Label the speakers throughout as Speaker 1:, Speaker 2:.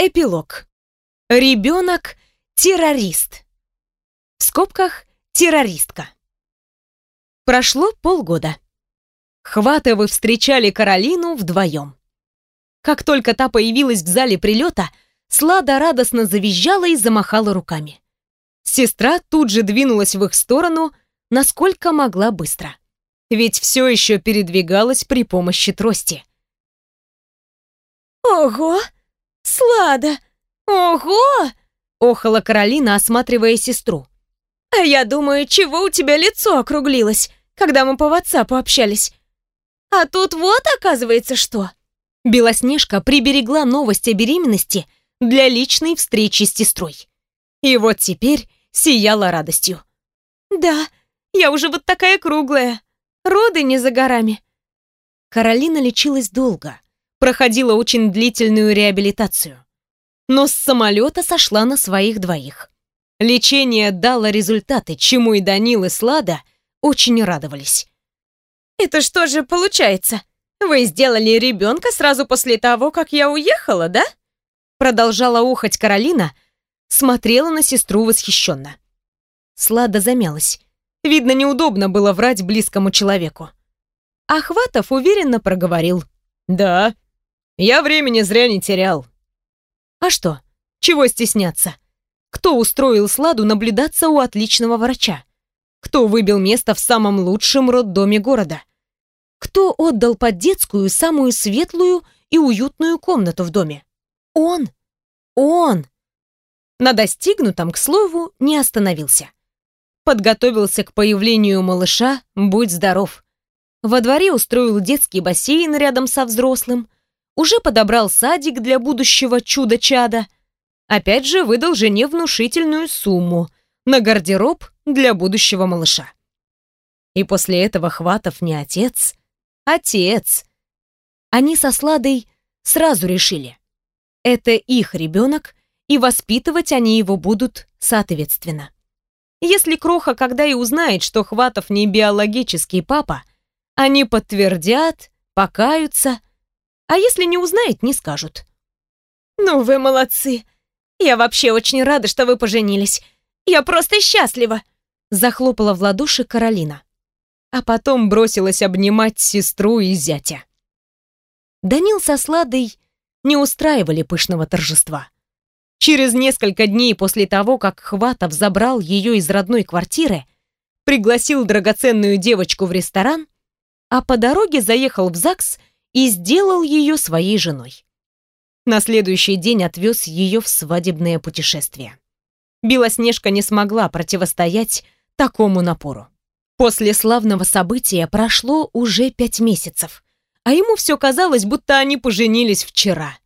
Speaker 1: Эпилог. Ребенок-террорист. В скобках террористка. Прошло полгода. Хватовы встречали Каролину вдвоем. Как только та появилась в зале прилета, Слада радостно завизжала и замахала руками. Сестра тут же двинулась в их сторону, насколько могла быстро. Ведь все еще передвигалась при помощи трости.
Speaker 2: «Ого! Слада! Ого!»
Speaker 1: — охала Каролина, осматривая сестру.
Speaker 2: «А я думаю, чего у тебя лицо округлилось, когда мы по WhatsApp общались? А тут вот, оказывается, что!»
Speaker 1: Белоснежка приберегла новость о беременности для личной встречи с сестрой. И вот теперь сияла радостью.
Speaker 2: «Да, я уже вот такая круглая. Роды не за горами».
Speaker 1: Каролина лечилась долго, проходила очень длительную реабилитацию. Но с самолета сошла на своих двоих. Лечение дало результаты, чему и Данил, и Слада очень радовались.
Speaker 2: «Это что же получается? Вы сделали ребенка сразу после того, как я уехала, да?»
Speaker 1: Продолжала ухать Каролина, смотрела на сестру восхищенно. Слада замялась. Видно, неудобно было врать близкому человеку. Ахватов уверенно проговорил. «Да, я времени зря не терял». А что? Чего стесняться? Кто устроил Сладу наблюдаться у отличного врача? Кто выбил место в самом лучшем роддоме города? Кто отдал под детскую самую светлую и уютную комнату в доме? Он! Он! На достигнутом, к слову, не остановился. Подготовился к появлению малыша, будь здоров. Во дворе устроил детский бассейн рядом со взрослым, уже подобрал садик для будущего чуда-чада. Опять же выдал жене внушительную сумму на гардероб для будущего малыша. И после этого Хватов не отец, отец. Они со Сладой сразу решили. Это их ребенок, и воспитывать они его будут соответственно. Если Кроха когда и узнает, что Хватов не биологический папа, они подтвердят, покаются, а если не узнает, не скажут.
Speaker 2: «Ну вы молодцы! Я вообще очень рада, что вы поженились. Я просто счастлива!»
Speaker 1: Захлопала в ладоши Каролина. А потом бросилась обнимать сестру и зятя. Данил со Сладой не устраивали пышного торжества. Через несколько дней после того, как Хватов забрал ее из родной квартиры, пригласил драгоценную девочку в ресторан, а по дороге заехал в ЗАГС и сделал ее своей женой. На следующий день отвез ее в свадебное путешествие. Белоснежка не смогла противостоять такому напору. После славного события прошло уже пять месяцев, а ему все казалось, будто они поженились вчера.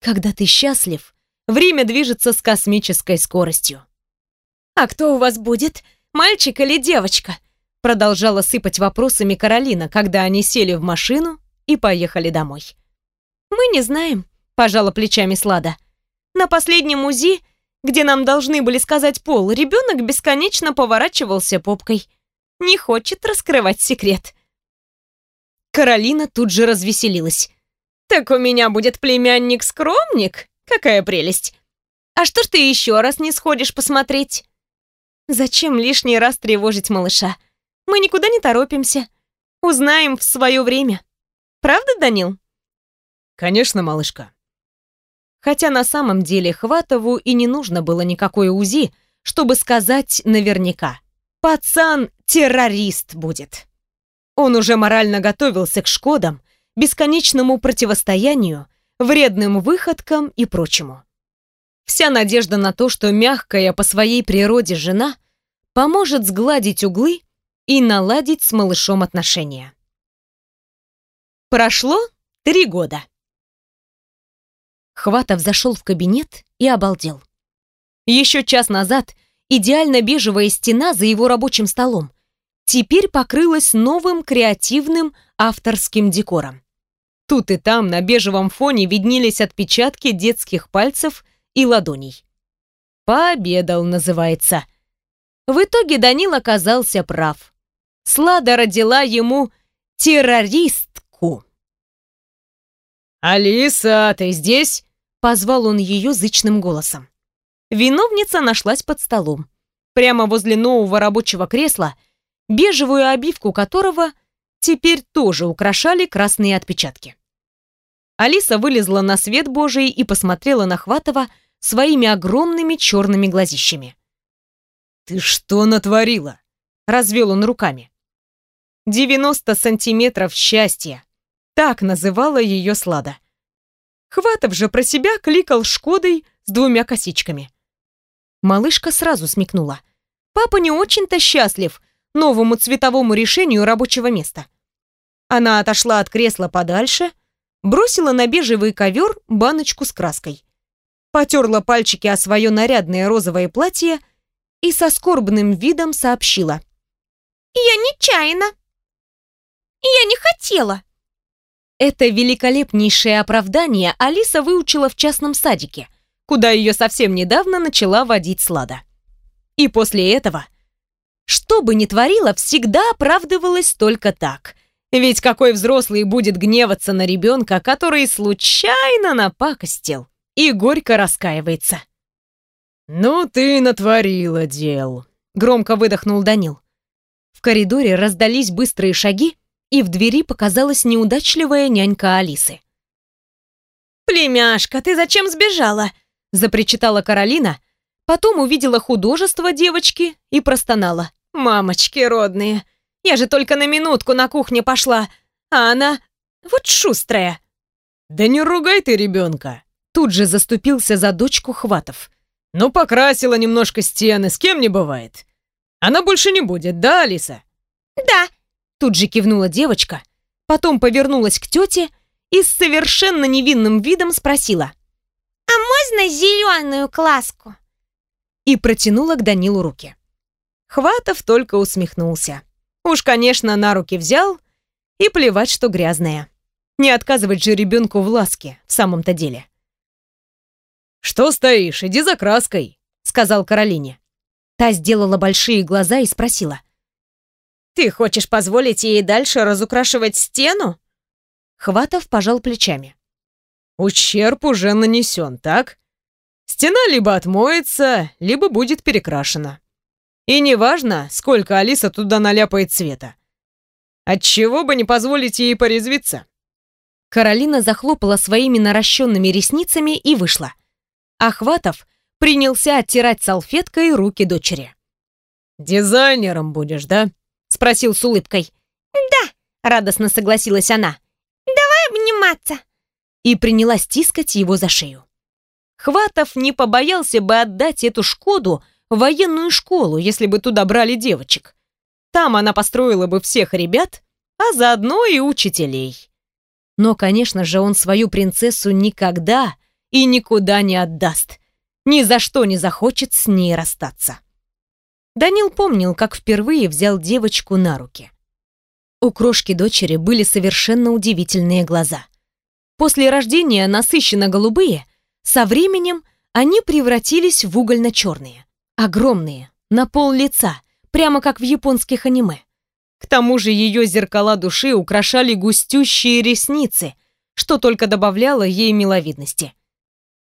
Speaker 1: Когда ты счастлив, время движется с космической скоростью.
Speaker 2: «А кто у вас будет, мальчик или девочка?» Продолжала сыпать вопросами Каролина, когда они сели в машину и поехали домой.
Speaker 1: «Мы не знаем», — пожала плечами Слада. «На последнем УЗИ, где нам должны были сказать пол, ребенок бесконечно поворачивался попкой. Не хочет раскрывать секрет». Каролина тут же развеселилась.
Speaker 2: «Так у меня будет племянник-скромник? Какая прелесть! А что ж ты еще раз не сходишь посмотреть?»
Speaker 1: «Зачем лишний раз тревожить малыша? Мы никуда не торопимся. Узнаем в свое время». Правда, Данил?
Speaker 3: Конечно, малышка.
Speaker 1: Хотя на самом деле Хватову и не нужно было никакой УЗИ, чтобы сказать наверняка. Пацан террорист будет. Он уже морально готовился к шкодам, бесконечному противостоянию, вредным выходкам и прочему. Вся надежда на то, что мягкая по своей природе жена поможет сгладить углы и наладить с малышом отношения. Прошло три года. Хватов зашел в кабинет и обалдел. Еще час назад идеально бежевая стена за его рабочим столом теперь покрылась новым креативным авторским декором. Тут и там на бежевом фоне виднелись отпечатки детских пальцев и ладоней. «Пообедал» называется. В итоге Данил оказался прав. Слада родила ему террорист,
Speaker 3: «Алиса, ты здесь?»
Speaker 1: Позвал он ее зычным голосом. Виновница нашлась под столом. Прямо возле нового рабочего кресла, бежевую обивку которого теперь тоже украшали красные отпечатки. Алиса вылезла на свет Божий и посмотрела на Хватова своими огромными черными глазищами.
Speaker 3: «Ты что натворила?» — развел он руками.
Speaker 1: «90 сантиметров счастья!» Так называла ее Слада. Хватов же про себя кликал Шкодой с двумя косичками. Малышка сразу смекнула. Папа не очень-то счастлив новому цветовому решению рабочего места. Она отошла от кресла подальше, бросила на бежевый ковер баночку с краской. Потерла пальчики о свое нарядное розовое платье и со скорбным видом сообщила. «Я нечаянно. Я не хотела». Это великолепнейшее оправдание Алиса выучила в частном садике, куда ее совсем недавно начала водить Слада. И после этого, что бы ни творила, всегда оправдывалась только так. Ведь какой взрослый будет гневаться на ребенка, который случайно напакостил и горько раскаивается?
Speaker 3: «Ну ты натворила дел», — громко выдохнул Данил.
Speaker 1: В коридоре раздались быстрые шаги, и в двери показалась неудачливая нянька Алисы. «Племяшка, ты зачем сбежала?» — запричитала Каролина, потом увидела художество девочки и простонала. «Мамочки родные, я же только на минутку на кухне пошла, а она вот шустрая».
Speaker 3: «Да не ругай ты ребенка!»
Speaker 1: Тут же заступился за дочку Хватов.
Speaker 3: «Ну, покрасила немножко стены, с кем не бывает. Она больше не будет, да, Алиса?»
Speaker 2: «Да»,
Speaker 1: Тут же кивнула девочка, потом повернулась к тете и с совершенно невинным видом спросила.
Speaker 2: «А можно зеленую класку?»
Speaker 1: И протянула к Данилу руки. Хватов только усмехнулся. Уж, конечно, на руки взял, и плевать, что грязная. Не отказывать же ребенку в ласке, в самом-то деле.
Speaker 3: «Что стоишь? Иди за краской», — сказал Каролине.
Speaker 1: Та сделала большие глаза и спросила. Ты хочешь позволить ей дальше разукрашивать стену? Хватов пожал плечами.
Speaker 3: Ущерб уже нанесен, так? Стена либо отмоется, либо будет перекрашена. И неважно, сколько Алиса туда наляпает цвета. Отчего бы не позволить ей порезвиться?
Speaker 1: Каролина захлопала своими наращенными ресницами и вышла. Ахватов принялся оттирать салфеткой руки дочери.
Speaker 3: «Дизайнером будешь, да?»
Speaker 1: Спросил с улыбкой.
Speaker 2: «Да», —
Speaker 1: радостно согласилась она.
Speaker 2: «Давай обниматься».
Speaker 1: И принялась тискать его за шею. Хватов не побоялся бы отдать эту Шкоду в военную школу, если бы туда брали девочек. Там она построила бы всех ребят, а заодно и учителей. Но, конечно же, он свою принцессу никогда и никуда не отдаст. Ни за что не захочет с ней расстаться. Данил помнил, как впервые взял девочку на руки. У крошки дочери были совершенно удивительные глаза. После рождения насыщенно голубые, со временем они превратились в угольно-черные. Огромные, на пол лица, прямо как в японских аниме. К тому же ее зеркала души украшали густющие ресницы, что только добавляло ей миловидности.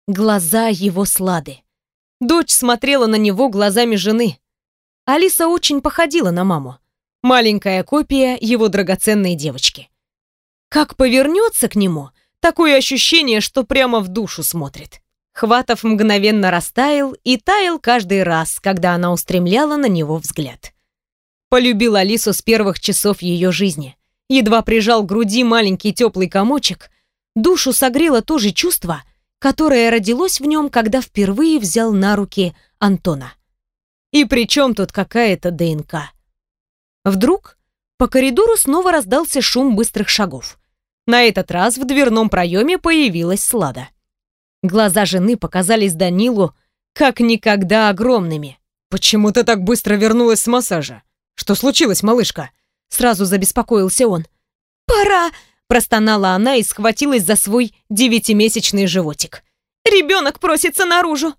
Speaker 1: Глаза его слады. Дочь смотрела на него глазами жены, Алиса очень походила на маму. Маленькая копия его драгоценной девочки. Как повернется к нему, такое ощущение, что прямо в душу смотрит. Хватов мгновенно растаял и таял каждый раз, когда она устремляла на него взгляд. Полюбил Алису с первых часов ее жизни. Едва прижал к груди маленький теплый комочек, душу согрело то же чувство, которое родилось в нем, когда впервые взял на руки Антона. И при чем тут какая-то ДНК? Вдруг по коридору снова раздался шум быстрых шагов. На этот раз в дверном проеме появилась Слада. Глаза жены показались Данилу как никогда огромными.
Speaker 3: «Почему ты так быстро вернулась с массажа? Что случилось, малышка?»
Speaker 1: Сразу забеспокоился он.
Speaker 2: «Пора!»
Speaker 1: – простонала она и схватилась за свой девятимесячный животик. «Ребенок просится наружу!»